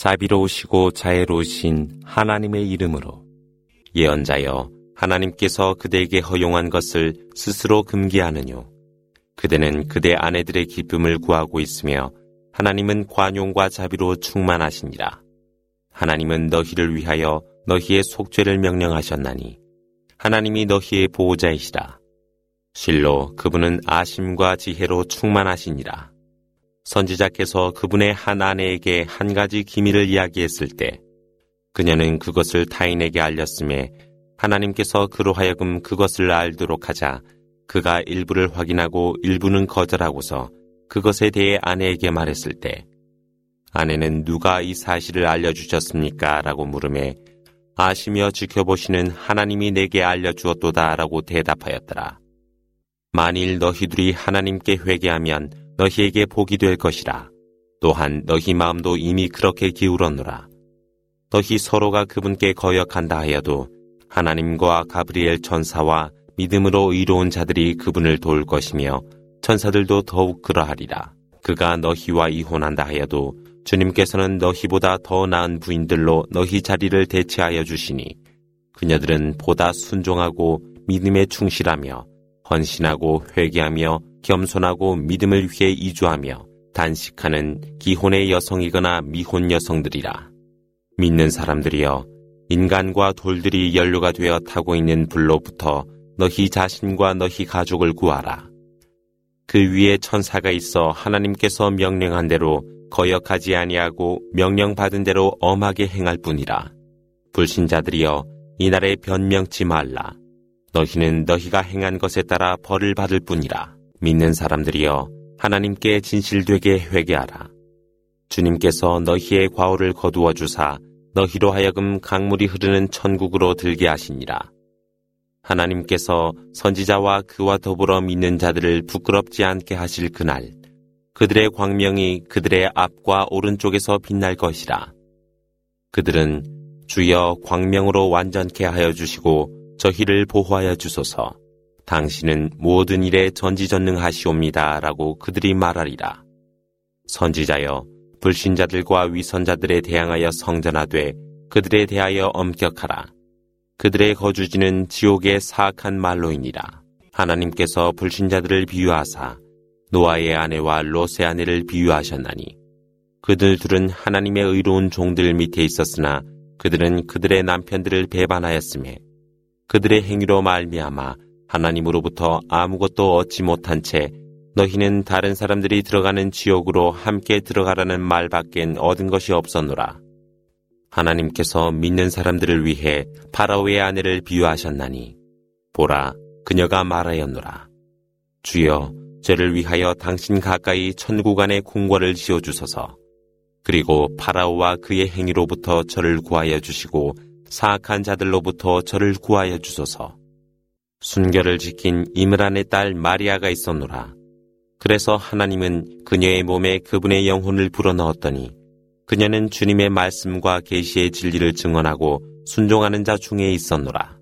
자비로우시고 자애로우신 하나님의 이름으로. 예언자여 하나님께서 그대에게 허용한 것을 스스로 금기하느뇨. 그대는 그대 아내들의 기쁨을 구하고 있으며 하나님은 관용과 자비로 충만하시니라. 하나님은 너희를 위하여 너희의 속죄를 명령하셨나니 하나님이 너희의 보호자이시라. 실로 그분은 아심과 지혜로 충만하시니라 선지자께서 그분의 한 아내에게 한 가지 기밀을 이야기했을 때 그녀는 그것을 타인에게 알렸음에 하나님께서 그로 하여금 그것을 알도록 하자 그가 일부를 확인하고 일부는 거절하고서 그것에 대해 아내에게 말했을 때 아내는 누가 이 사실을 알려주셨습니까? 라고 물음에 아시며 지켜보시는 하나님이 내게 알려주었도다 라고 대답하였더라. 만일 너희들이 하나님께 회개하면 너희에게 복이 될 것이라. 또한 너희 마음도 이미 그렇게 기울었노라. 너희 서로가 그분께 거역한다 하여도 하나님과 가브리엘 천사와 믿음으로 의로운 자들이 그분을 도울 것이며 천사들도 더욱 그러하리라. 그가 너희와 이혼한다 하여도 주님께서는 너희보다 더 나은 부인들로 너희 자리를 대체하여 주시니 그녀들은 보다 순종하고 믿음에 충실하며 헌신하고 회개하며 겸손하고 믿음을 위해 이주하며 단식하는 기혼의 여성이거나 미혼 여성들이라. 믿는 사람들이여 인간과 돌들이 연료가 되어 타고 있는 불로부터 너희 자신과 너희 가족을 구하라. 그 위에 천사가 있어 하나님께서 명령한 대로 거역하지 아니하고 명령받은 대로 엄하게 행할 뿐이라. 불신자들이여 이날에 변명치 말라. 너희는 너희가 행한 것에 따라 벌을 받을 뿐이라. 믿는 사람들이여 하나님께 진실되게 회개하라. 주님께서 너희의 과오를 거두어 주사 너희로 하여금 강물이 흐르는 천국으로 들게 하시니라. 하나님께서 선지자와 그와 더불어 믿는 자들을 부끄럽지 않게 하실 그날 그들의 광명이 그들의 앞과 오른쪽에서 빛날 것이라. 그들은 주여 광명으로 완전케 하여 주시고 저희를 보호하여 주소서. 당신은 모든 일에 전지전능하시옵니다. 라고 그들이 말하리라. 선지자여, 불신자들과 위선자들에 대항하여 성전하되 그들에 대하여 엄격하라. 그들의 거주지는 지옥의 사악한 말로이니라. 하나님께서 불신자들을 비유하사 노아의 아내와 롯의 아내를 비유하셨나니 그들 둘은 하나님의 의로운 종들 밑에 있었으나 그들은 그들의 남편들을 배반하였음에 그들의 행위로 말미암아 하나님으로부터 아무것도 얻지 못한 채 너희는 다른 사람들이 들어가는 지옥으로 함께 들어가라는 말밖엔 얻은 것이 없었노라. 하나님께서 믿는 사람들을 위해 파라오의 아내를 비유하셨나니 보라 그녀가 말하였노라. 주여 저를 위하여 당신 가까이 천국 안에 궁궐을 지어 주소서. 그리고 파라오와 그의 행위로부터 저를 구하여 주시고 사악한 자들로부터 저를 구하여 주소서. 순결을 지킨 이므란의 딸 마리아가 있었노라. 그래서 하나님은 그녀의 몸에 그분의 영혼을 불어넣었더니 그녀는 주님의 말씀과 계시의 진리를 증언하고 순종하는 자 중에 있었노라.